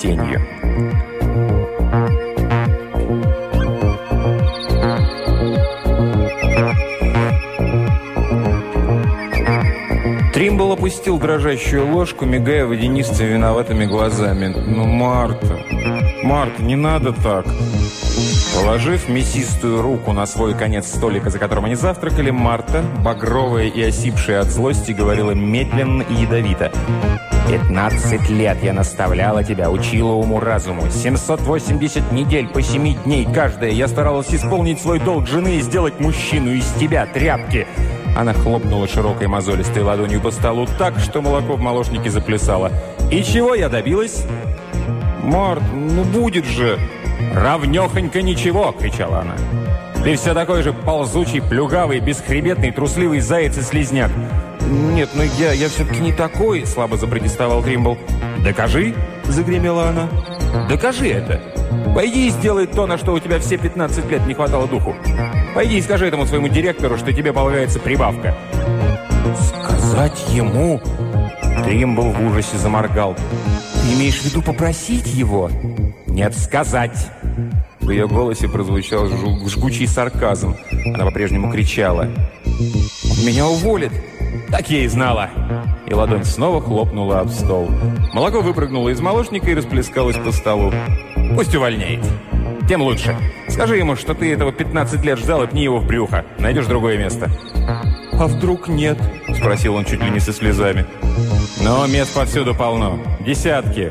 тенью. Тримбл опустил дрожащую ложку, мигая водянистыми виноватыми глазами. «Ну, Марта, Марта, не надо так!» Положив мясистую руку на свой конец столика, за которым они завтракали, Марта, багровая и осипшая от злости, говорила медленно и ядовито. «Пятнадцать лет я наставляла тебя, учила уму-разуму. 780 недель по семи дней каждая. Я старалась исполнить свой долг жены и сделать мужчину из тебя, тряпки!» Она хлопнула широкой мозолистой ладонью по столу так, что молоко в молочнике заплясало. «И чего я добилась?» «Март, ну будет же!» «Равнехонько ничего!» – кричала она. «Ты все такой же ползучий, плюгавый, бесхребетный, трусливый заяц и слизняк!» «Нет, ну я, я все-таки не такой!» – слабо запротестовал Тримбл. «Докажи!» – загремела она. «Докажи это! Пойди и сделай то, на что у тебя все 15 лет не хватало духу. Пойди и скажи этому своему директору, что тебе полагается прибавка». «Сказать ему?» Тримбл в ужасе заморгал. «Ты имеешь в виду попросить его?» «Нет, сказать!» В ее голосе прозвучал жгучий сарказм. Она по-прежнему кричала. «Меня уволят!» «Так я и знала!» И ладонь снова хлопнула об стол. Молоко выпрыгнуло из молочника и расплескалось по столу. «Пусть увольняет!» «Тем лучше!» «Скажи ему, что ты этого 15 лет ждал и пни его в брюхо. Найдешь другое место!» «А вдруг нет?» – спросил он чуть ли не со слезами. «Но мест повсюду полно. Десятки.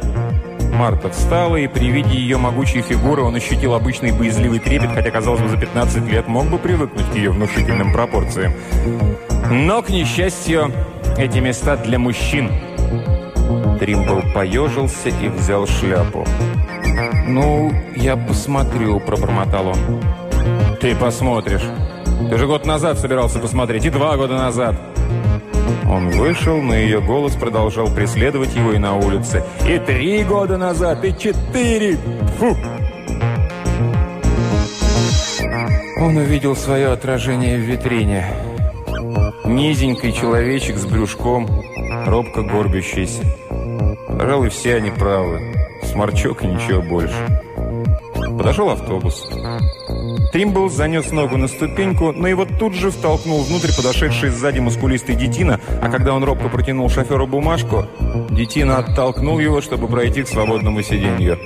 Марта встала, и при виде ее могучей фигуры он ощутил обычный боязливый трепет, хотя, казалось бы, за 15 лет мог бы привыкнуть к ее внушительным пропорциям. Но, к несчастью, эти места для мужчин. Тримбл поежился и взял шляпу. «Ну, я посмотрю», – пробормотал он. «Ты посмотришь. Ты же год назад собирался посмотреть, и два года назад». Он вышел, но ее голос продолжал преследовать его и на улице. «И три года назад, и четыре! Фу!» Он увидел свое отражение в витрине. Низенький человечек с брюшком, робко горбящийся. Пожалуй, все они правы. Сморчок и ничего больше. Подошел автобус. Тримбл занес ногу на ступеньку, но его тут же втолкнул внутрь подошедший сзади мускулистый детина, а когда он робко протянул шоферу бумажку, детина оттолкнул его, чтобы пройти к свободному сиденью.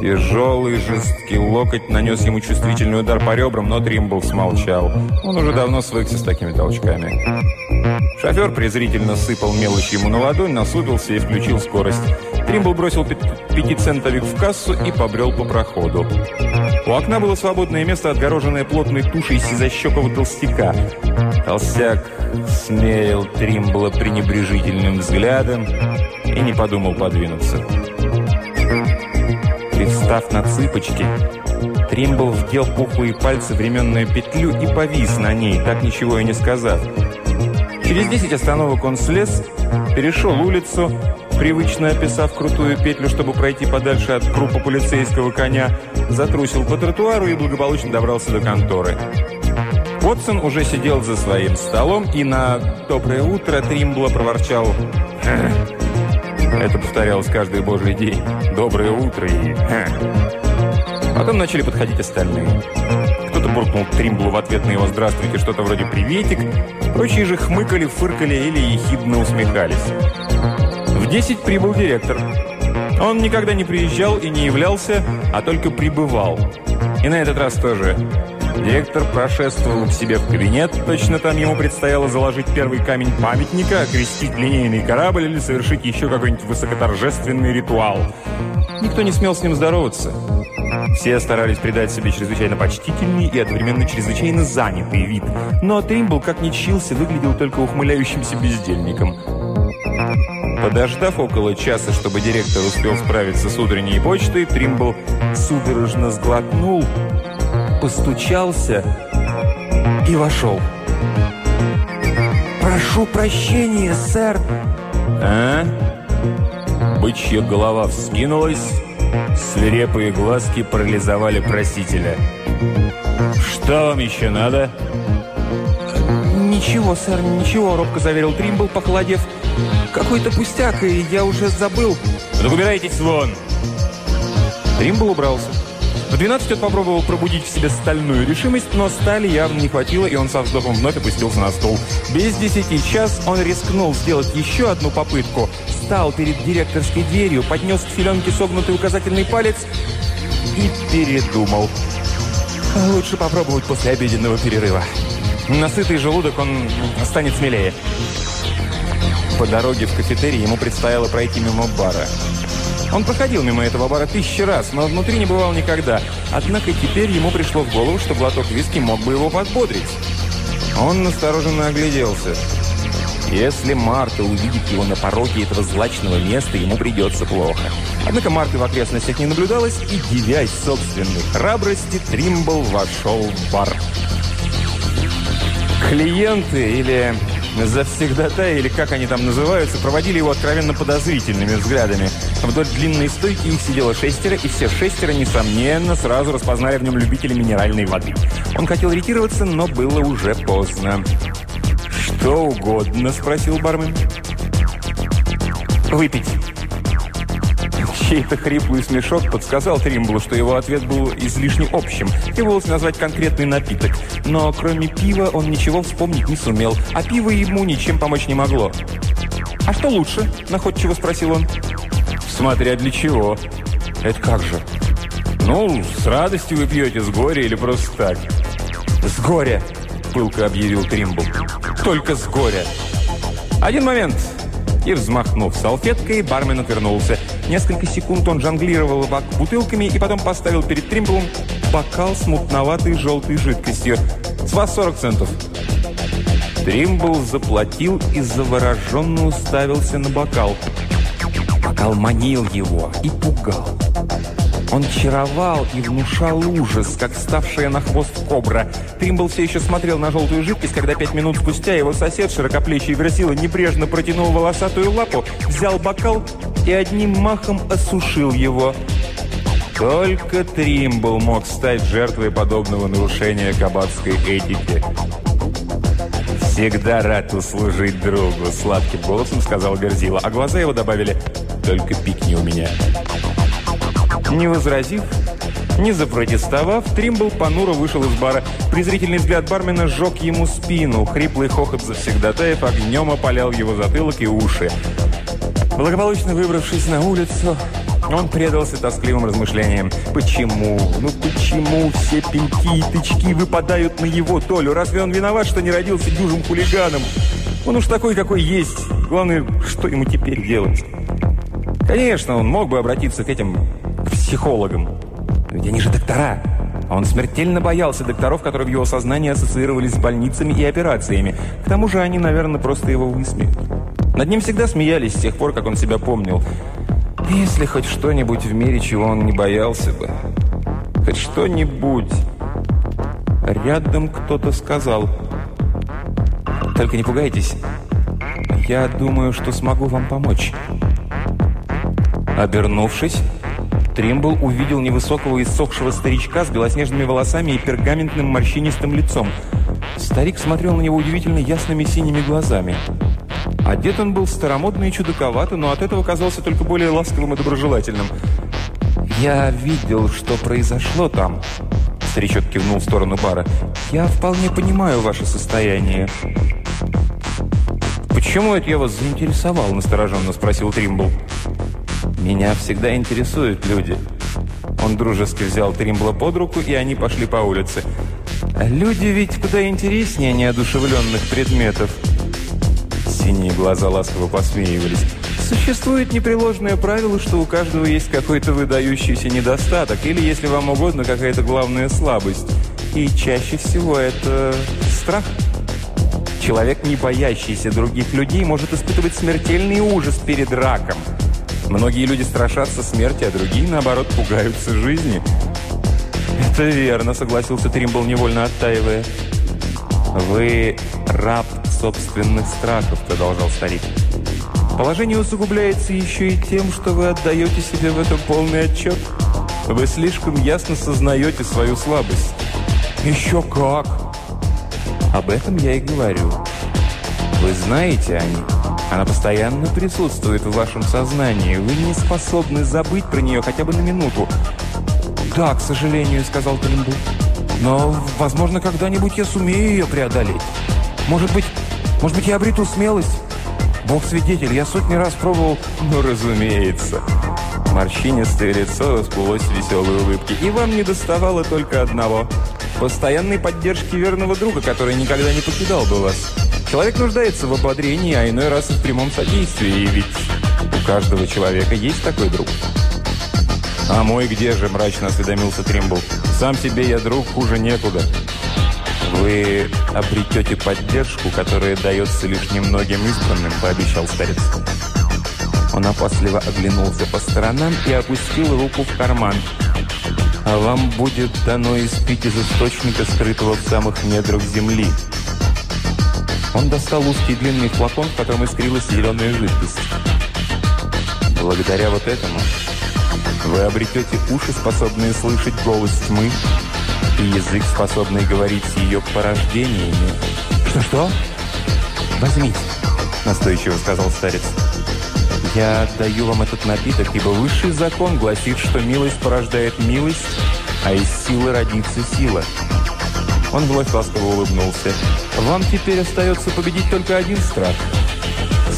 Тяжелый жесткий локоть нанес ему чувствительный удар по ребрам, но Тримбл смолчал. Он уже давно свыкся с такими толчками. Шофер презрительно сыпал мелочь ему на ладонь, насупился и включил скорость. Тримбл бросил пятицентовик в кассу и побрел по проходу. У окна было свободное место, отгороженное плотной тушей сизощекого толстяка. Толстяк смерил Тримбла пренебрежительным взглядом и не подумал подвинуться. Привстав на цыпочки, Тримбл вдел пухлые пальцы временную петлю и повис на ней, так ничего и не сказав. Через 10 остановок он слез, перешел улицу, привычно описав крутую петлю, чтобы пройти подальше от группы полицейского коня, затрусил по тротуару и благополучно добрался до конторы. Уотсон уже сидел за своим столом и на «Доброе утро» Тримбла проворчал Это повторялось каждый божий день. «Доброе утро» и Потом начали подходить остальные. Кто-то буркнул Тримблу в ответ на его «Здравствуйте» что-то вроде «Приветик», Прочие же хмыкали, фыркали или ехидно усмехались. В 10 прибыл директор. Он никогда не приезжал и не являлся, а только прибывал. И на этот раз тоже. Директор прошествовал к себе в кабинет, точно там ему предстояло заложить первый камень памятника, окрестить линейный корабль или совершить еще какой-нибудь высокоторжественный ритуал. Никто не смел с ним здороваться. Все старались придать себе чрезвычайно почтительный и одновременно чрезвычайно занятый вид. Но Тримбл, как ни чился, выглядел только ухмыляющимся бездельником. Подождав около часа, чтобы директор успел справиться с утренней почтой, Тримбл судорожно сглотнул, постучался и вошел. «Прошу прощения, сэр!» «А?» Бычья голова вскинулась, Свирепые глазки парализовали просителя. «Что вам еще надо?» «Ничего, сэр, ничего», — робко заверил Тримбл, похолодев. «Какой-то пустяк, и я уже забыл». «Так убирайтесь вон!» Тримбл убрался. В 12 он попробовал пробудить в себе стальную решимость, но стали явно не хватило, и он со вздохом вновь опустился на стол. Без десяти час он рискнул сделать еще одну попытку. Стал перед директорской дверью, поднес к филенке согнутый указательный палец и передумал. Лучше попробовать после обеденного перерыва. На сытый желудок он станет смелее. По дороге в кафетерий ему предстояло пройти мимо бара. Он проходил мимо этого бара тысячи раз, но внутри не бывал никогда. Однако теперь ему пришло в голову, что глоток виски мог бы его подбодрить. Он настороженно огляделся. Если Марта увидит его на пороге этого злачного места, ему придется плохо. Однако Марты в окрестностях не наблюдалось, и, девясь собственной храбрости, Тримбл вошел в бар. Клиенты или завсегдатаи, или как они там называются, проводили его откровенно подозрительными взглядами. Вдоль длинной стойки их сидело шестеро, и все шестеро, несомненно, сразу распознали в нем любителя минеральной воды. Он хотел ретироваться, но было уже поздно. «Что угодно?» – спросил бармен. «Выпить». Чей-то хриплый смешок подсказал Тримблу, что его ответ был излишне общим. Требовалось назвать конкретный напиток. Но кроме пива он ничего вспомнить не сумел, а пиво ему ничем помочь не могло. «А что лучше?» – находчиво спросил он. «Смотря для чего». «Это как же?» «Ну, с радостью вы пьете, с горя или просто так?» «С горя», – пылко объявил Тримбл. «Только с горя». «Один момент». И, взмахнув салфеткой, бармен отвернулся. Несколько секунд он жонглировал бутылками и потом поставил перед Тримблом бокал с мутноватой желтой жидкостью. «С вас 40 центов». Тримбл заплатил и завороженно уставился на бокал. Бокал манил его и пугал. Он чаровал и внушал ужас, как ставшая на хвост кобра. Тримбл все еще смотрел на желтую жидкость, когда пять минут спустя его сосед, широкоплечий Версила, небрежно протянул волосатую лапу, взял бокал и одним махом осушил его. Только Тримбл мог стать жертвой подобного нарушения кабацкой этики. «Всегда рад услужить другу», — сладким голосом сказал Верзила, а глаза его добавили «Только пикни у меня». Не возразив, не запротестовав, Тримбл понуро вышел из бара. Презрительный взгляд бармена сжег ему спину. Хриплый хохот завсегдатаев огнем опалял его затылок и уши. Благополучно выбравшись на улицу, он предался тоскливым размышлениям. Почему? Ну почему все пеньки и тычки выпадают на его долю? Разве он виноват, что не родился дюжим хулиганом? Он уж такой, какой есть. Главное, что ему теперь делать? Конечно, он мог бы обратиться к этим психологом. Ведь они же доктора. А он смертельно боялся докторов, которые в его сознании ассоциировались с больницами и операциями. К тому же они, наверное, просто его высмеют. Над ним всегда смеялись с тех пор, как он себя помнил. Если хоть что-нибудь в мире, чего он не боялся бы. Хоть что-нибудь. Рядом кто-то сказал. Только не пугайтесь. Я думаю, что смогу вам помочь. Обернувшись, Тримбл увидел невысокого иссохшего старичка с белоснежными волосами и пергаментным морщинистым лицом. Старик смотрел на него удивительно ясными синими глазами. Одет он был старомодно и чудаковато, но от этого казался только более ласковым и доброжелательным. «Я видел, что произошло там», — старичок кивнул в сторону бара. «Я вполне понимаю ваше состояние». «Почему это я вас заинтересовал?» – настороженно спросил Тримбл. «Меня всегда интересуют люди». Он дружески взял Тримбла под руку, и они пошли по улице. «Люди ведь куда интереснее неодушевленных предметов». Синие глаза ласково посмеивались. Существует непреложное правило, что у каждого есть какой-то выдающийся недостаток, или, если вам угодно, какая-то главная слабость. И чаще всего это страх. Человек, не боящийся других людей, может испытывать смертельный ужас перед раком – Многие люди страшатся смерти, а другие, наоборот, пугаются жизни. «Это верно», — согласился Тримбл, невольно оттаивая. «Вы раб собственных страхов», — продолжал старик. «Положение усугубляется еще и тем, что вы отдаете себе в этом полный отчет. Вы слишком ясно сознаете свою слабость». «Еще как!» «Об этом я и говорю». Вы знаете о ней? Она постоянно присутствует в вашем сознании. Вы не способны забыть про нее хотя бы на минуту. «Да, к сожалению», — сказал Тримбл. «Но, возможно, когда-нибудь я сумею ее преодолеть. Может быть, может быть, я обрету смелость. Бог свидетель, я сотни раз пробовал...» «Ну, разумеется». Морщинистое лицо расплылось в веселой улыбке. «И вам не доставало только одного. Постоянной поддержки верного друга, который никогда не покидал бы вас. Человек нуждается в ободрении, а иной раз в прямом содействии. Ведь у каждого человека есть такой друг». «А мой где же?» – мрачно осведомился Тримбл. «Сам себе я друг, хуже некуда». «Вы обретете поддержку, которая дается лишь немногим избранным», – пообещал старец. Он опасливо оглянулся по сторонам и опустил руку в карман. «А вам будет дано испить из источника, скрытого в самых недрах земли». Он достал узкий длинный флакон, в котором искрилась зеленая жидкость. Благодаря вот этому вы обретете уши, способные слышать голос тьмы, и язык, способный говорить с ее порождениями. «Что-что?» «Возьмите», — настойчиво сказал старец. «Я отдаю вам этот напиток, ибо высший закон гласит, что милость порождает милость, а из силы родится сила». Он вновь ласково улыбнулся. «Вам теперь остается победить только один страх.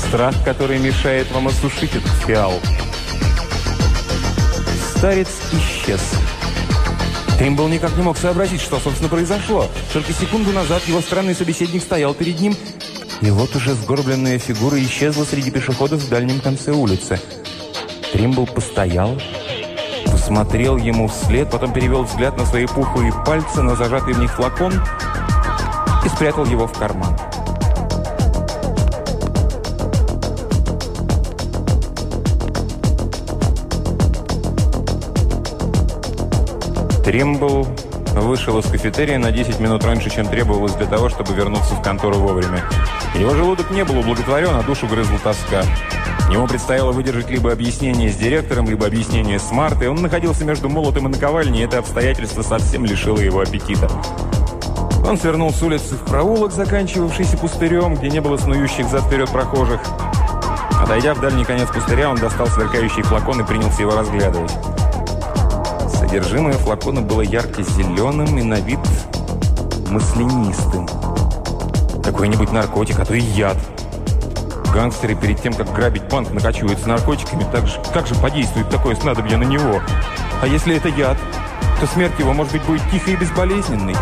Страх, который мешает вам осушить этот фиал». Старец исчез. Тримбл никак не мог сообразить, что, собственно, произошло. Только секунду назад его странный собеседник стоял перед ним, и вот уже сгорбленная фигура исчезла среди пешеходов в дальнем конце улицы. Тримбл постоял, посмотрел ему вслед, потом перевел взгляд на свои пухлые пальцы, на зажатый в них флакон и спрятал его в карман. Тримбл вышел из кафетерия на 10 минут раньше, чем требовалось для того, чтобы вернуться в контору вовремя. Его желудок не был удовлетворен, а душу грызла тоска. Ему предстояло выдержать либо объяснение с директором, либо объяснение с Мартой. Он находился между молотом и наковальней, и это обстоятельство совсем лишило его аппетита. Он свернул с улицы в проулок, заканчивавшийся пустырем, где не было снующих зад-вперед прохожих. Отойдя в дальний конец пустыря, он достал сверкающий флакон и принялся его разглядывать. Содержимое флакона было ярко-зеленым и на вид маслянистым. Какой-нибудь наркотик, а то и яд. Гангстеры перед тем, как грабить банк, накачиваются наркотиками. Так же, как же подействует такое снадобье на него? А если это яд, то смерть его, может быть, будет тихой и безболезненной.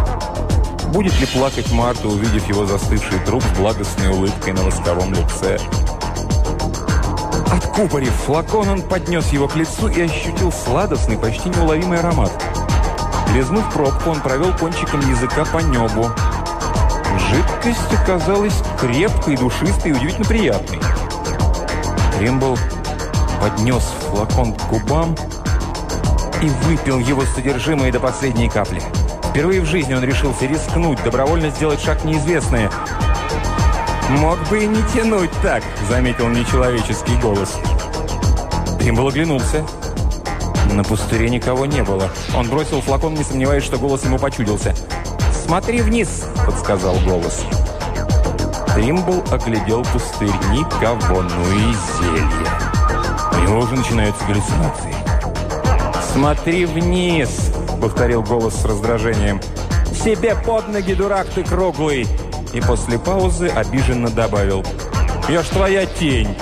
Будет ли плакать Марта, увидев его застывший труп с благостной улыбкой на восковом лице? Откупорив флакон, он поднес его к лицу и ощутил сладостный, почти неуловимый аромат. Лизнув пробку, он провел кончиком языка по небу. Жидкость оказалась крепкой, душистой и удивительно приятной. Римбл поднес флакон к губам и выпил его содержимое до последней капли. Впервые в жизни он решился рискнуть, добровольно сделать шаг неизвестное – «Мог бы и не тянуть так», — заметил нечеловеческий голос. Тримбл оглянулся. На пустыре никого не было. Он бросил флакон, не сомневаясь, что голос ему почудился. «Смотри вниз», — подсказал голос. Тримбл оглядел пустырь. Никого, ну и зелье. У него уже начинаются галлюцинации. «Смотри вниз», — повторил голос с раздражением. «Себе под ноги, дурак ты круглый!» и после паузы обиженно добавил «Я ж твоя тень!»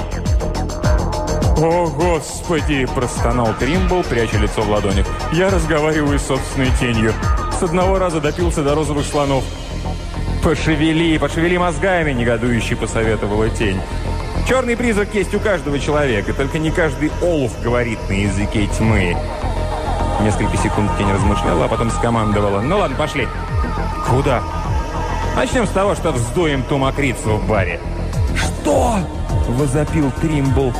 «О, Господи!» – простонал Тримбл, пряча лицо в ладонях. «Я разговариваю с собственной тенью. С одного раза допился до розовых слонов». «Пошевели, пошевели мозгами!» – негодующий посоветовала тень. «Черный призрак есть у каждого человека, только не каждый олух говорит на языке тьмы». Несколько секунд тень размышляла, а потом скомандовала. «Ну ладно, пошли». «Куда?» Начнем с того, что вздуем ту мокрицу в баре. «Что?» – возопил Тримбл.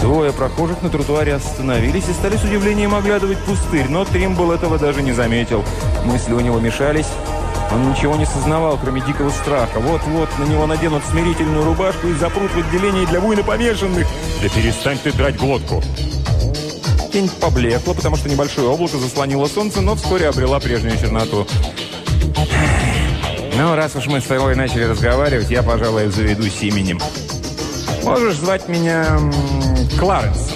Двое прохожих на тротуаре остановились и стали с удивлением оглядывать пустырь, но Тримбл этого даже не заметил. Мысли у него мешались. Он ничего не сознавал, кроме дикого страха. Вот-вот на него наденут смирительную рубашку и запрут в отделении для буйно помешанных. Да перестань ты драть глотку! Тень поблекла, потому что небольшое облако заслонило солнце, но вскоре обрела прежнюю черноту. Ну, раз уж мы с тобой начали разговаривать, я, пожалуй, заведусь именем. Можешь звать меня Кларенс.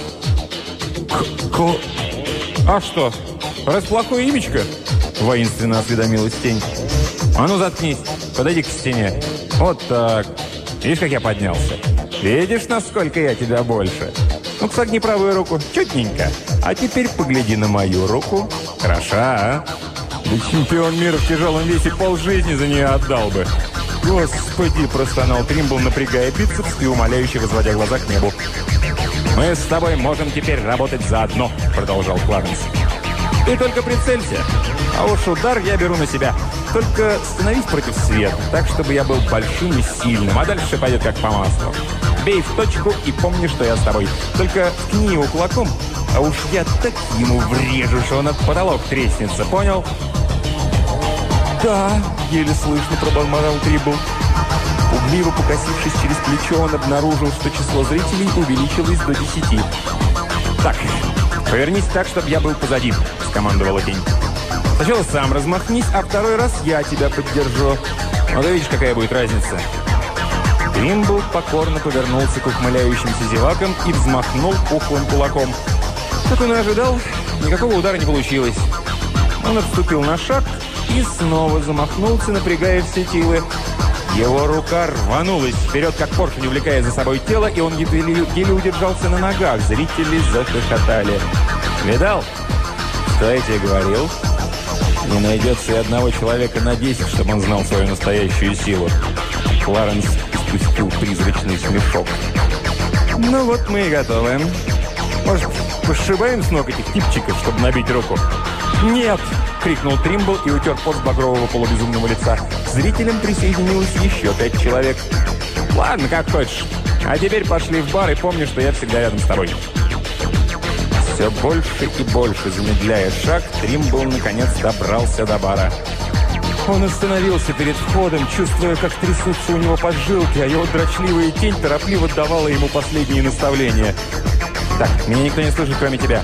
К А что, раз плохое имечко? Воинственно осведомилась тень. А ну заткнись, подойди к стене. Вот так. Видишь, как я поднялся? Видишь, насколько я тебя больше? Ну-ка, согни правую руку. Чутненько. А теперь погляди на мою руку. Хороша, а? Да чемпион мира в тяжелом весе полжизни за нее отдал бы. «Господи!» – простонал Тримбл, напрягая бицепс и умоляюще возводя глаза к небу. «Мы с тобой можем теперь работать заодно», – продолжал Кларенс. «Ты только прицелься, а уж удар я беру на себя. Только становись против света, так, чтобы я был большим и сильным, а дальше пойдет как по маслу. Бей в точку и помни, что я с тобой. Только ткни его кулаком, а уж я так ему врежу, что он от потолок треснется, понял?» «Да», — еле слышно пробормотал Трибл. Угливо покосившись через плечо, он обнаружил, что число зрителей увеличилось до десяти. «Так, повернись так, чтобы я был позади», — скомандовала тень. «Сначала сам размахнись, а второй раз я тебя поддержу. Вот видишь, какая будет разница». Тримбл покорно повернулся к ухмыляющимся зевакам и взмахнул пухлым кулаком. Как он и ожидал, никакого удара не получилось. Он отступил на шаг и снова замахнулся, напрягая все силы. Его рука рванулась вперед, как поршень, увлекая за собой тело, и он еле, еле удержался на ногах. Зрители захохотали. «Видал, что я тебе говорил?» Не найдется и одного человека на 10, чтобы он знал свою настоящую силу. Кларенс испустил призрачный смешок. «Ну вот мы и готовы. Может, пошибаем с ног этих типчиков, чтобы набить руку?» «Нет!» — крикнул Тримбл и утер пот с багрового полубезумного лица. Зрителям присоединилось еще пять человек. «Ладно, как хочешь. А теперь пошли в бар и помни, что я всегда рядом с тобой». Все больше и больше замедляя шаг, Тримбл наконец добрался до бара. Он остановился перед входом, чувствуя, как трясутся у него поджилки, а его дрочливая тень торопливо давала ему последние наставления. «Так, меня никто не слышит, кроме тебя.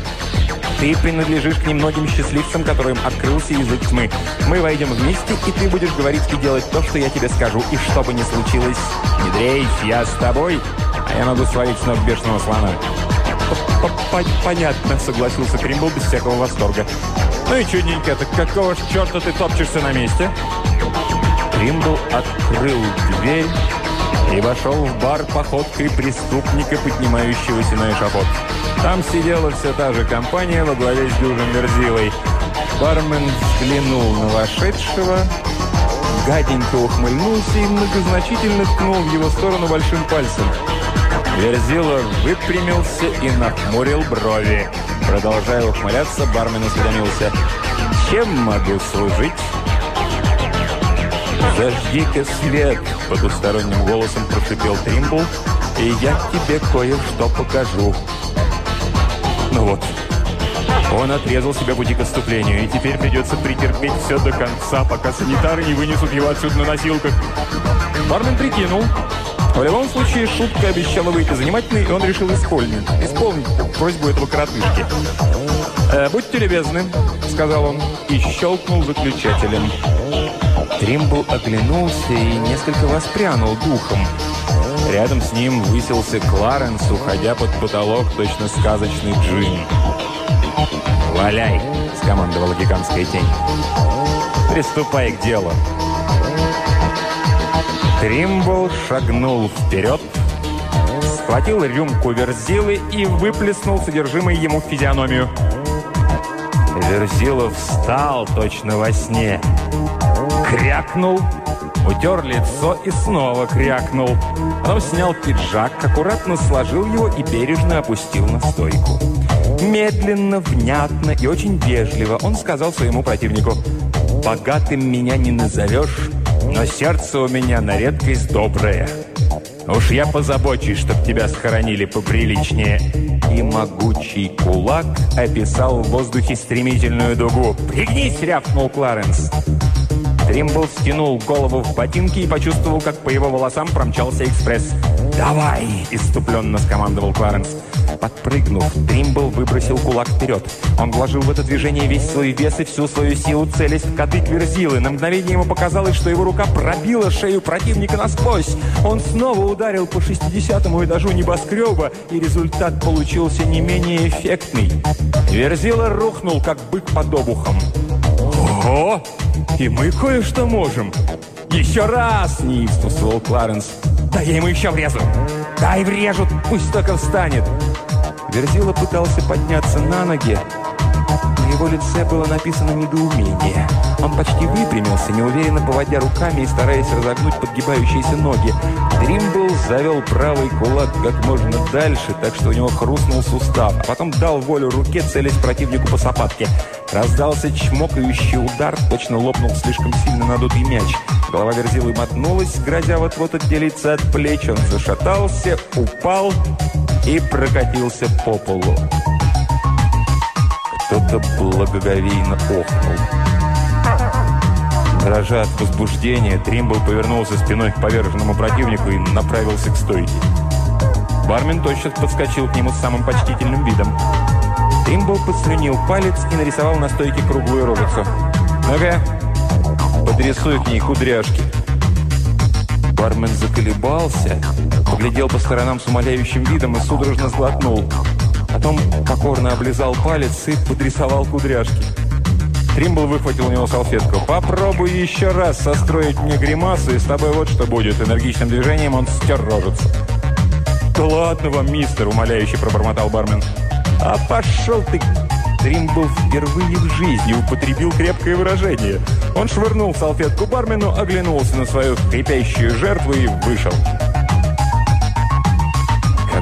Ты принадлежишь к немногим счастливцам, которым открылся язык тьмы. Мы войдем вместе, и ты будешь говорить и делать то, что я тебе скажу. И что бы ни случилось, не дрейф, я с тобой, а я могу свалить с ног бешеного слона. «Понятно», — согласился Кримбл без всякого восторга. «Ну и чудненько, так какого ж черта ты топчешься на месте?» Кримбл открыл дверь и вошел в бар походкой преступника, поднимающегося на эшафот. Там сидела все та же компания во главе с дюжим Верзилой. Бармен взглянул на вошедшего, гаденько ухмыльнулся и многозначительно ткнул в его сторону большим пальцем. Верзила выпрямился и нахмурил брови. Продолжая ухмыляться, бармен осведомился. «Чем могу служить?» «Зажги-ка свет!» – потусторонним голосом прошипел Тримбл. «И я тебе кое-что покажу». Ну вот, он отрезал себя пути к отступлению, и теперь придется претерпеть все до конца, пока санитары не вынесут его отсюда на носилках. Бармен прикинул. В любом случае, шутка обещала выйти занимательной, и он решил исполнить, исполнить просьбу этого коротышки. «Э, «Будьте любезны», — сказал он, и щелкнул выключателем. Тримбл оглянулся и несколько воспрянул духом. Рядом с ним высился Кларенс, уходя под потолок, точно сказочный джин. «Валяй!» – скомандовала гигантская тень. «Приступай к делу!» Тримбл шагнул вперед, схватил рюмку верзилы и выплеснул содержимое ему в физиономию. Верзила встал точно во сне. Крякнул – Утер лицо и снова крякнул. Потом снял пиджак, аккуратно сложил его и бережно опустил на стойку. Медленно, внятно и очень вежливо он сказал своему противнику «Богатым меня не назовешь, но сердце у меня на редкость доброе. Уж я позабочусь, чтоб тебя схоронили поприличнее». И могучий кулак описал в воздухе стремительную дугу. «Пригнись!» — рявкнул Кларенс. Тримбл стянул голову в ботинки и почувствовал, как по его волосам промчался экспресс. «Давай!» – иступленно скомандовал Кларенс. Подпрыгнув, Тримбл выбросил кулак вперед. Он вложил в это движение весь свой вес и всю свою силу, целясь в кадык Верзилы. На мгновение ему показалось, что его рука пробила шею противника насквозь. Он снова ударил по 60-му этажу небоскреба, и результат получился не менее эффектный. Верзила рухнул, как бык под обухом. «Ого! И мы кое-что можем!» «Еще раз!» – неистовствовал Кларенс. «Да я ему еще врезу! Дай врежу, пусть только встанет!» Верзила пытался подняться на ноги. Его лице было написано недоумение. Он почти выпрямился, неуверенно поводя руками и стараясь разогнуть подгибающиеся ноги. Дримбл завел правый кулак как можно дальше, так что у него хрустнул сустав, а потом дал волю руке, целясь противнику по сапатке. Раздался чмокающий удар, точно лопнул слишком сильно надутый мяч. Голова Верзилы мотнулась, грозя вот-вот отделиться от плеч. Он зашатался, упал и прокатился по полу. Кто-то благоговейно охнул. Дрожа от возбуждения, Тримбл повернулся спиной к поверженному противнику и направился к стойке. Бармен тотчас подскочил к нему с самым почтительным видом. Тримбл подслюнил палец и нарисовал на стойке круглую рожицу. «Ну-ка, подрисуй к ней кудряшки». Бармен заколебался, поглядел по сторонам с умоляющим видом и судорожно сглотнул. Потом покорно облизал палец и подрисовал кудряшки. Тримбл выхватил у него салфетку. «Попробуй еще раз состроить мне гримасу, и с тобой вот что будет». Энергичным движением он стер рожицу. «Да ладно вам, мистер!» – умоляюще пробормотал бармен. «А пошел ты!» Тримбл впервые в жизни употребил крепкое выражение. Он швырнул салфетку бармену, оглянулся на свою крепящую жертву и вышел.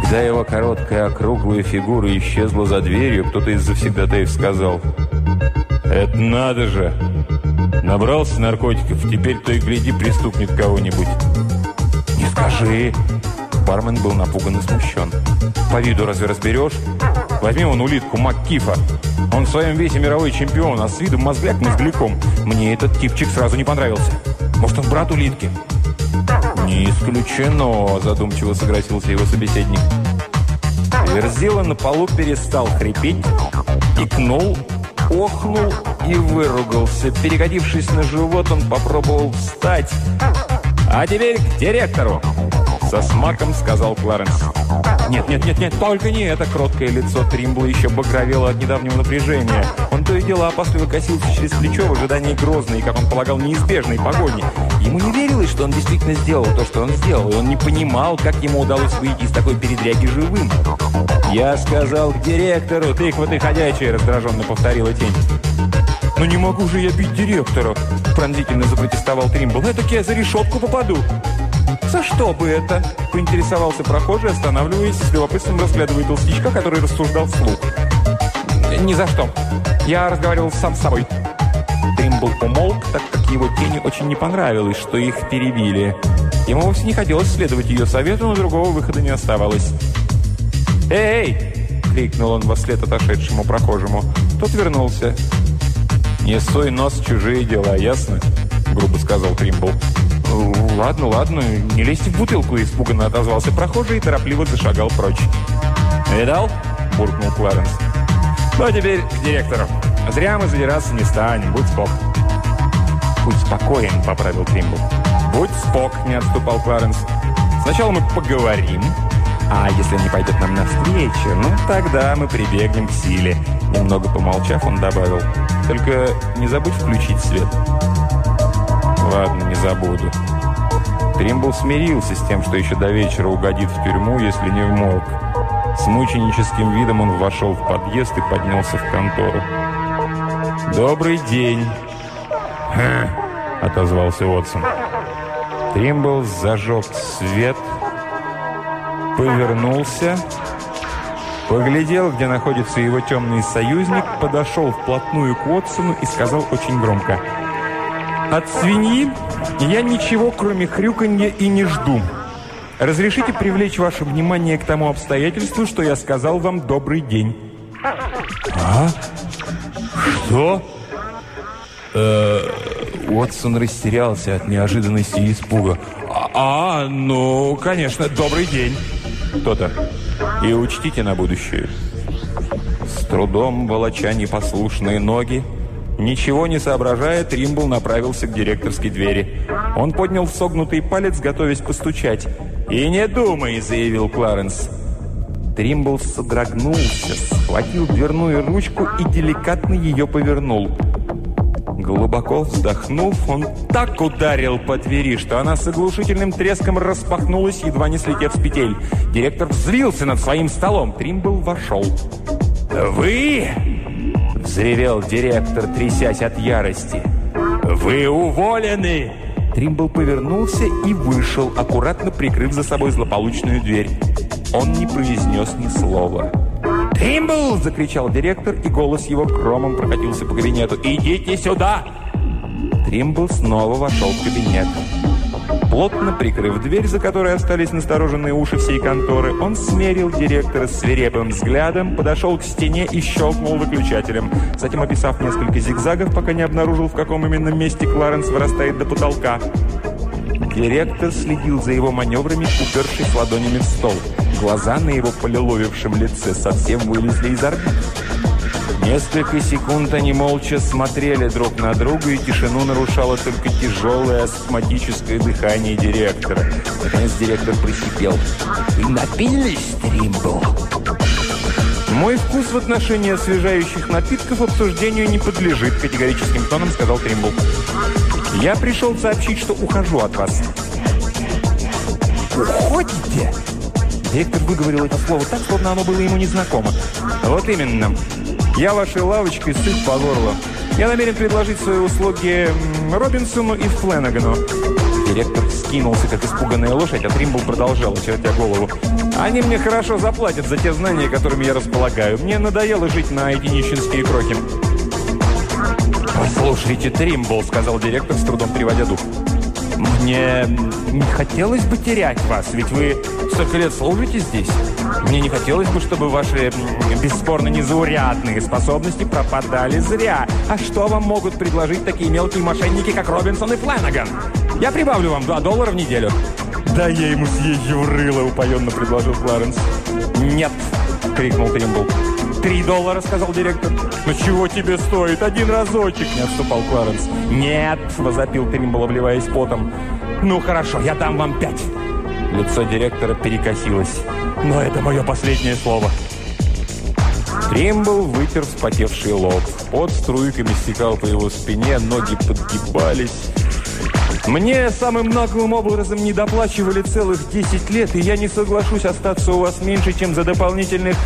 Когда его короткая округлая фигура исчезла за дверью, кто-то из завсегдатаев сказал «Это надо же! Набрался наркотиков, теперь то и гляди пристукнет кого-нибудь». «Не скажи!» Бармен был напуган и смущен. «По виду разве разберешь? Возьми он улитку Маккифа. Он в своем весе мировой чемпион, а с виду мозгляк мозгляком. Мне этот типчик сразу не понравился. Может, он брат улитки?» «Не исключено», – задумчиво согласился его собеседник. Верзила на полу перестал хрипеть, икнул, охнул и выругался. Перегодившись на живот, он попробовал встать. «А теперь к директору!» Со смаком сказал Кларенс. «Нет, нет, нет, нет, только не это!» Кроткое лицо Тримбла еще багровело от недавнего напряжения. Он то и дело опасливо косился через плечо в ожидании грозной, как он полагал, неизбежной погони. Ему не верилось, что он действительно сделал то, что он сделал, и он не понимал, как ему удалось выйти из такой передряги живым. «Я сказал к директору, тыква-ты ходячая!» раздраженно повторила тень. «Но не могу же я бить директора!» пронзительно запротестовал Тримбл. «Этак я за решетку попаду!» «За что бы это?» – поинтересовался прохожий, останавливаясь, с любопытством разглядывая толстячка, который рассуждал вслух. «Ни за что. Я разговаривал сам с собой». Тримбл умолк, так как его тени очень не понравилось, что их перебили. Ему вовсе не хотелось следовать ее совету, но другого выхода не оставалось. «Эй!» – крикнул он во след отошедшему прохожему. Тот вернулся. «Не суй нос чужие дела, ясно?» – грубо сказал Тримбл. «Ладно, ладно, не лезьте в бутылку», – испуганно отозвался прохожий и торопливо зашагал прочь. «Видал?» – буркнул Кларенс. «Ну, а теперь к директору. Зря мы задираться не станем, будь спок». «Будь спокоен», – поправил Тримбл. «Будь спок», – не отступал Кларенс. «Сначала мы поговорим, а если не пойдет нам навстречу, ну, тогда мы прибегнем к силе». Немного помолчав, он добавил. «Только не забудь включить свет». «Ладно, не забуду». Тримбл смирился с тем, что еще до вечера угодит в тюрьму, если не в морг. С мученическим видом он вошел в подъезд и поднялся в контору. «Добрый день!» «Ха!» — отозвался Уотсон. Тримбл зажег свет, повернулся, поглядел, где находится его темный союзник, подошел вплотную к Уотсону и сказал очень громко — от свиньи я ничего, кроме хрюканья, и не жду. Разрешите привлечь ваше внимание к тому обстоятельству, что я сказал вам «добрый день». А? Что? Э, Уотсон растерялся от неожиданности и испуга. «А, а ну, конечно, добрый день!» «То-то. И учтите на будущее». С трудом волоча непослушные ноги, Ничего не соображая, Тримбл направился к директорской двери. Он поднял согнутый палец, готовясь постучать. «И не думай!» – заявил Кларенс. Тримбл содрогнулся, схватил дверную ручку и деликатно ее повернул. Глубоко вздохнув, он так ударил по двери, что она с оглушительным треском распахнулась, едва не слетев с петель. Директор взвился над своим столом. Тримбл вошел. «Вы?» – взревел директор, трясясь от ярости. «Вы уволены!» Тримбл повернулся и вышел, аккуратно прикрыв за собой злополучную дверь. Он не произнес ни слова. «Тримбл!» – закричал директор, и голос его громом прокатился по кабинету. «Идите сюда!» Тримбл снова вошел в кабинет. Плотно прикрыв дверь, за которой остались настороженные уши всей конторы, он смерил директора свирепым взглядом, подошел к стене и щелкнул выключателем. Затем, описав несколько зигзагов, пока не обнаружил, в каком именно месте Кларенс вырастает до потолка. Директор следил за его маневрами, упершись ладонями в стол. Глаза на его полиловившем лице совсем вылезли из орбит. Несколько секунд они молча смотрели друг на друга, и тишину нарушало только тяжелое астматическое дыхание директора. Наконец директор присипел. «Вы напились, Тримбл?» «Мой вкус в отношении освежающих напитков обсуждению не подлежит», категорическим тоном сказал Тримбл. «Я пришел сообщить, что ухожу от вас». «Уходите?» Директор выговорил это слово так, словно оно было ему незнакомо. «Вот именно. Я вашей лавочкой сыт по горло. Я намерен предложить свои услуги Робинсону и Фленагану». Директор скинулся, как испуганная лошадь, а Тримбл продолжал, очертя голову. «Они мне хорошо заплатят за те знания, которыми я располагаю. Мне надоело жить на эти нищенские крохи». «Послушайте, Тримбл», — сказал директор, с трудом переводя дух. «Мне не хотелось бы терять вас, ведь вы столько лет служите здесь. Мне не хотелось бы, чтобы ваши бесспорно незаурядные способности пропадали зря. А что вам могут предложить такие мелкие мошенники, как Робинсон и Фленаган? Я прибавлю вам 2 доллара в неделю». «Да я ему съезжу в рыло», — упоенно предложил Кларенс. «Нет», — крикнул Тримбл. «Три доллара», — сказал директор. «Ну чего тебе стоит? Один разочек!» — не отступал Кларенс. «Нет!» — возопил Тримбл, обливаясь потом. «Ну хорошо, я дам вам пять!» Лицо директора перекосилось. «Но это мое последнее слово!» Тримбл вытер вспотевший лоб. Под струйками стекал по его спине, ноги подгибались. Мне самым наглым образом не доплачивали целых 10 лет, и я не соглашусь остаться у вас меньше, чем за дополнительных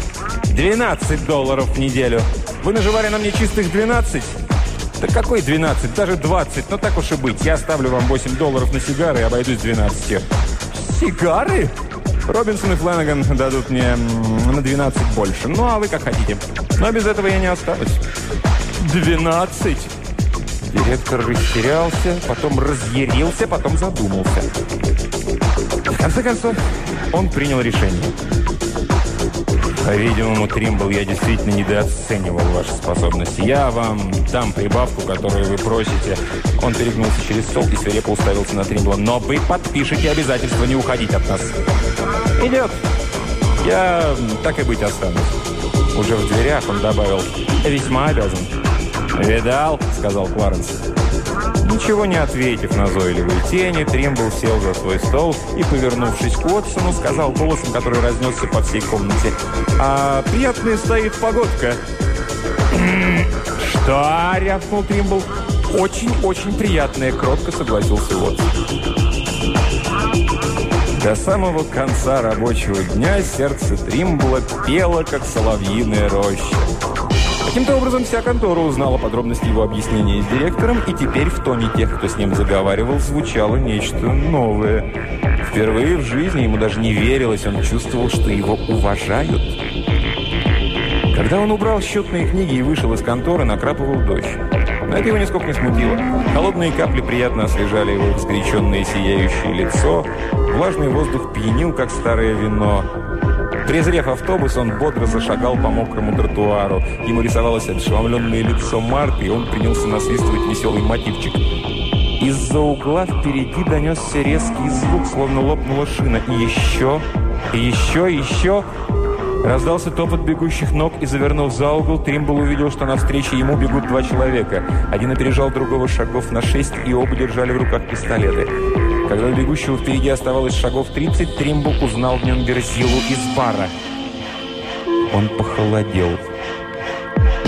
12 долларов в неделю. Вы наживали на мне чистых 12? Да какой 12? Даже 20. Ну так уж и быть. Я оставлю вам 8 долларов на сигары и обойдусь 12. Сигары? Робинсон и Фланаган дадут мне на 12 больше. Ну, а вы как хотите. Но без этого я не останусь. 12? Директор растерялся, потом разъярился, потом задумался. В конце концов, он принял решение. По-видимому, Тримбл, я действительно недооценивал ваши способности. Я вам дам прибавку, которую вы просите. Он перегнулся через стол и свирепо уставился на Тримбла. Но вы подпишете обязательство не уходить от нас. Идет. Я так и быть останусь. Уже в дверях он добавил. Весьма обязан. «Видал?» — сказал Кларенс. Ничего не ответив на назойливой тени, Тримбл сел за свой стол и, повернувшись к Уотсону, сказал голосом, который разнесся по всей комнате. «А приятная стоит погодка». «Что?» — рявкнул Тримбл. «Очень-очень приятная», — кротко согласился Уотсон. До самого конца рабочего дня сердце Тримбла пело, как соловьиная роща. Каким-то образом вся контора узнала подробности его объяснения с директором, и теперь в тоне тех, кто с ним заговаривал, звучало нечто новое. Впервые в жизни ему даже не верилось, он чувствовал, что его уважают. Когда он убрал счетные книги и вышел из конторы, накрапывал дождь. Но это его нисколько не смутило. Холодные капли приятно освежали его разгоряченное сияющее лицо. Влажный воздух пьянил, как старое вино. Презрев автобус, он бодро зашагал по мокрому тротуару. Ему рисовалось отшеломленное лицо Марты, и он принялся насвистывать веселый мотивчик. Из-за угла впереди донесся резкий звук, словно лопнула шина. И еще, и еще, и еще... Раздался топот бегущих ног, и, завернув за угол, Тримбл увидел, что навстречу ему бегут два человека. Один опережал другого шагов на шесть, и оба держали в руках пистолеты. Когда у бегущего впереди оставалось шагов 30, Тримбл узнал в нем Верзилу из бара. Он похолодел.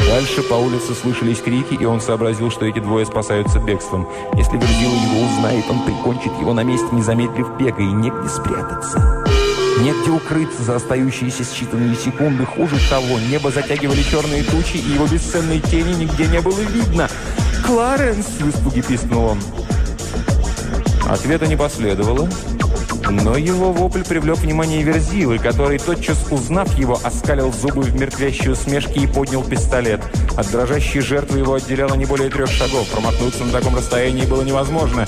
Дальше по улице слышались крики, и он сообразил, что эти двое спасаются бегством. Если Верзила его узнает, он прикончит его на месте, не замедлив бега, и негде спрятаться. Негде укрыться за остающиеся считанные секунды. Хуже того, небо затягивали черные тучи, и его бесценной тени нигде не было видно. «Кларенс!» – в испуге пискнул он. Ответа не последовало, но его вопль привлек внимание Верзилы, который, тотчас узнав его, оскалил зубы в мертвящую смешке и поднял пистолет. От дрожащей жертвы его отделяло не более трех шагов. Промахнуться на таком расстоянии было невозможно.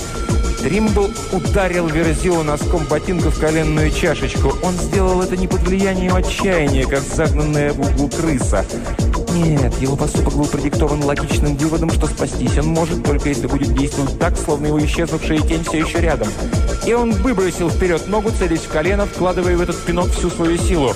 Тримбл ударил Верзилу носком ботинка в коленную чашечку. Он сделал это не под влиянием отчаяния, как загнанная в углу крыса. Нет, его поступок был продиктован логичным выводом, что спастись он может, только если будет действовать так, словно его исчезнувшая тень все еще рядом. И он выбросил вперед ногу, целясь в колено, вкладывая в этот пинок всю свою силу.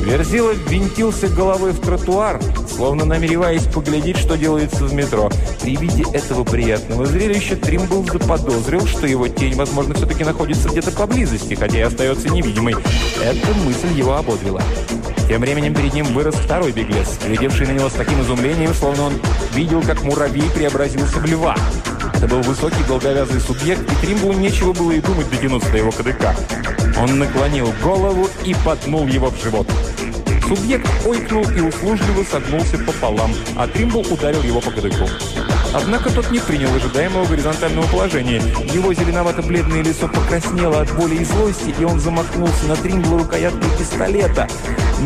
Верзила ввинтился головой в тротуар, словно намереваясь поглядеть, что делается в метро. При виде этого приятного зрелища Тримбл заподозрил, что его тень, возможно, все-таки находится где-то поблизости, хотя и остается невидимой. Эта мысль его ободрила. Тем временем перед ним вырос второй беглец, глядевший на него с таким изумлением, словно он видел, как муравей преобразился в льва. Это был высокий, долговязый субъект, и Тримблу нечего было и думать дотянуться до его кадыка. Он наклонил голову и поднул его в живот. Субъект ойкнул и услужливо согнулся пополам, а Тримбл ударил его по кадыку. Однако тот не принял ожидаемого горизонтального положения. Его зеленовато-бледное лицо покраснело от боли и злости, и он замахнулся на Тримбла рукояткой пистолета.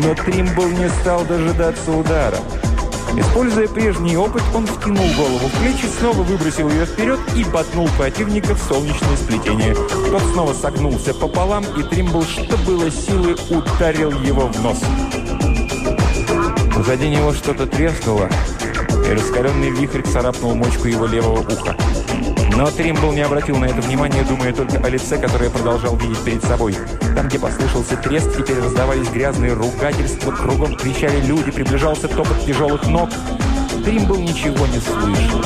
Но Тримбл не стал дожидаться удара. Используя прежний опыт, он втянул голову в плечи, снова выбросил ее вперед и ботнул противника в солнечное сплетение. Тот снова согнулся пополам, и Тримбл, что было силы, ударил его в нос. Позади него что-то треснуло, и раскаленный вихрь царапнул мочку его левого уха. Но Тримбл не обратил на это внимания, думая только о лице, которое продолжал видеть перед собой. Там, где послышался треск, теперь раздавались грязные ругательства, кругом кричали люди, приближался топот тяжелых ног. Тримбл ничего не слышал.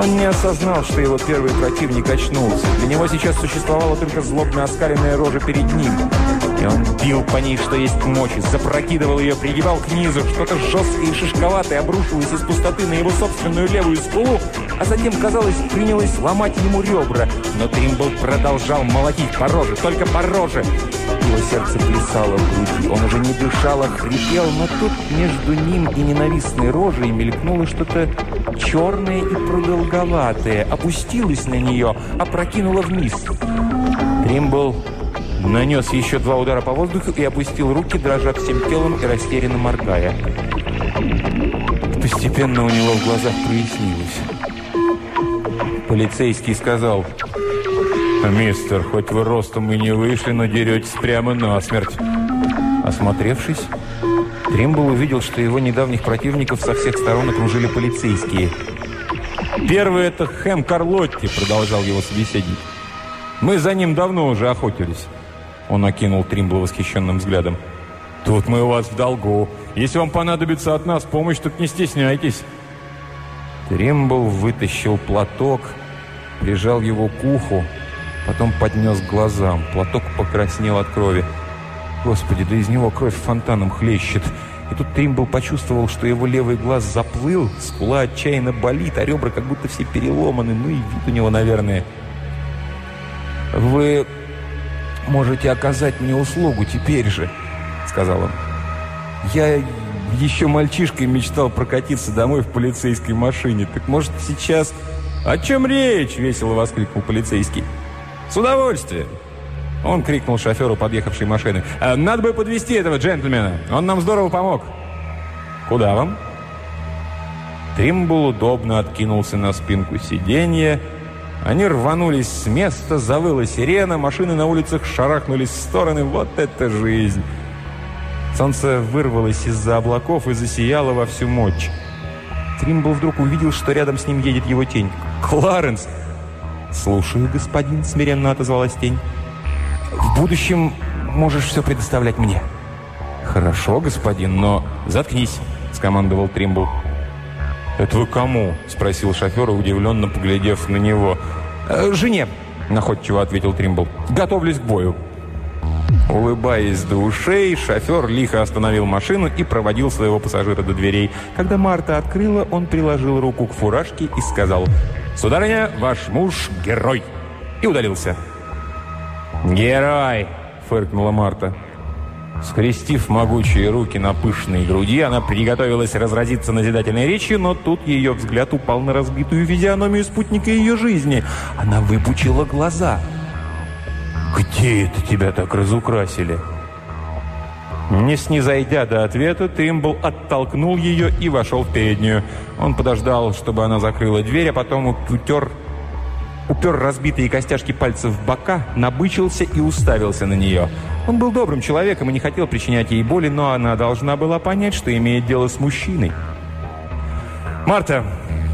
Он не осознал, что его первый противник очнулся. Для него сейчас существовала только злобно оскаленная рожа перед ним. И он бил по ней, что есть мочи, запрокидывал ее, пригибал к низу. Что-то жесткое и шишковатое обрушилось из пустоты на его собственную левую скулу, а затем, казалось, принялось ломать ему ребра. Но Тримбл продолжал молотить по роже, только по роже. Его сердце плясало в груди. Он уже не дышал, а хрипел, но тут между ним и ненавистной рожей мелькнуло что-то черное и продолговатое, опустилось на нее, опрокинуло вниз. Тримбл Нанес еще два удара по воздуху и опустил руки, дрожа всем телом и растерянно моргая. Постепенно у него в глазах прояснилось. Полицейский сказал, «Мистер, хоть вы ростом и не вышли, но деретесь прямо насмерть». Осмотревшись, Тримбл увидел, что его недавних противников со всех сторон окружили полицейские. «Первый – это Хэм Карлотти», – продолжал его собеседник. «Мы за ним давно уже охотились». Он окинул Тримбла восхищенным взглядом. «Тут мы у вас в долгу. Если вам понадобится от нас помощь, так не стесняйтесь». Тримбл вытащил платок, прижал его к уху, потом поднес к глазам. Платок покраснел от крови. Господи, да из него кровь фонтаном хлещет. И тут Тримбл почувствовал, что его левый глаз заплыл, скула отчаянно болит, а ребра как будто все переломаны. Ну и вид у него, наверное. «Вы можете оказать мне услугу теперь же», — сказал он. «Я еще мальчишкой мечтал прокатиться домой в полицейской машине. Так может сейчас...» «О чем речь?» — весело воскликнул полицейский. «С удовольствием!» Он крикнул шоферу подъехавшей машины. «Э, «Надо бы подвести этого джентльмена. Он нам здорово помог». «Куда вам?» Тримбл удобно откинулся на спинку сиденья, они рванулись с места, завыла сирена, машины на улицах шарахнулись в стороны. Вот это жизнь! Солнце вырвалось из-за облаков и засияло во всю мощь. Тримбл вдруг увидел, что рядом с ним едет его тень. «Кларенс! «Слушаю, господин», — смиренно отозвалась тень. «В будущем можешь все предоставлять мне». «Хорошо, господин, но заткнись», — скомандовал Тримбл. «Это вы кому?» – спросил шофер, удивленно поглядев на него. «Э, «Жене», – находчиво ответил Тримбл. «Готовлюсь к бою». Улыбаясь до ушей, шофер лихо остановил машину и проводил своего пассажира до дверей. Когда Марта открыла, он приложил руку к фуражке и сказал «Сударыня, ваш муж – герой!» и удалился. «Герой!» – фыркнула Марта. Скрестив могучие руки на пышной груди, она приготовилась разразиться назидательной речью, но тут ее взгляд упал на разбитую физиономию спутника ее жизни. Она выпучила глаза. «Где это тебя так разукрасили?» Не снизойдя до ответа, Тримбл оттолкнул ее и вошел в переднюю. Он подождал, чтобы она закрыла дверь, а потом утер, упер разбитые костяшки пальцев в бока, набычился и уставился на нее – он был добрым человеком и не хотел причинять ей боли, но она должна была понять, что имеет дело с мужчиной. «Марта,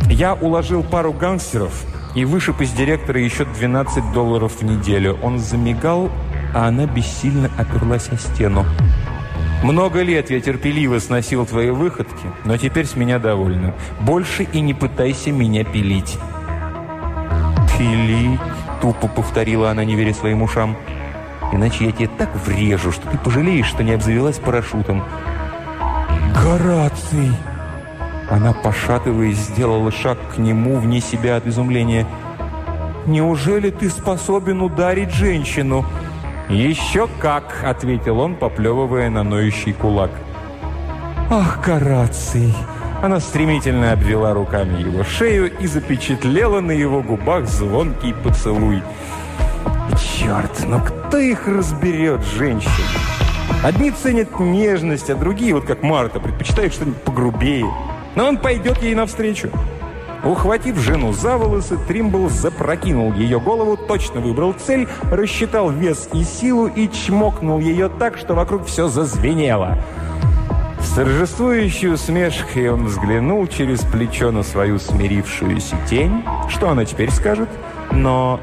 я уложил пару гангстеров и вышиб из директора еще 12 долларов в неделю. Он замигал, а она бессильно оперлась о стену. Много лет я терпеливо сносил твои выходки, но теперь с меня довольно. Больше и не пытайся меня пилить». «Пилить?» – тупо повторила она, не веря своим ушам. Иначе я тебе так врежу, что ты пожалеешь, что не обзавелась парашютом». «Гораций!» Она, пошатываясь, сделала шаг к нему вне себя от изумления. «Неужели ты способен ударить женщину?» «Еще как!» — ответил он, поплевывая на ноющий кулак. «Ах, Гораций!» Она стремительно обвела руками его шею и запечатлела на его губах звонкий поцелуй. Черт, ну кто их разберет, женщин? Одни ценят нежность, а другие, вот как Марта, предпочитают что-нибудь погрубее. Но он пойдет ей навстречу. Ухватив жену за волосы, Тримбл запрокинул ее голову, точно выбрал цель, рассчитал вес и силу и чмокнул ее так, что вокруг все зазвенело. С торжествующей усмешкой он взглянул через плечо на свою смирившуюся тень. Что она теперь скажет? Но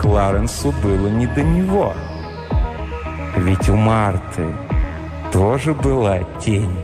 Кларенсу было не до него. Ведь у Марты тоже была тень.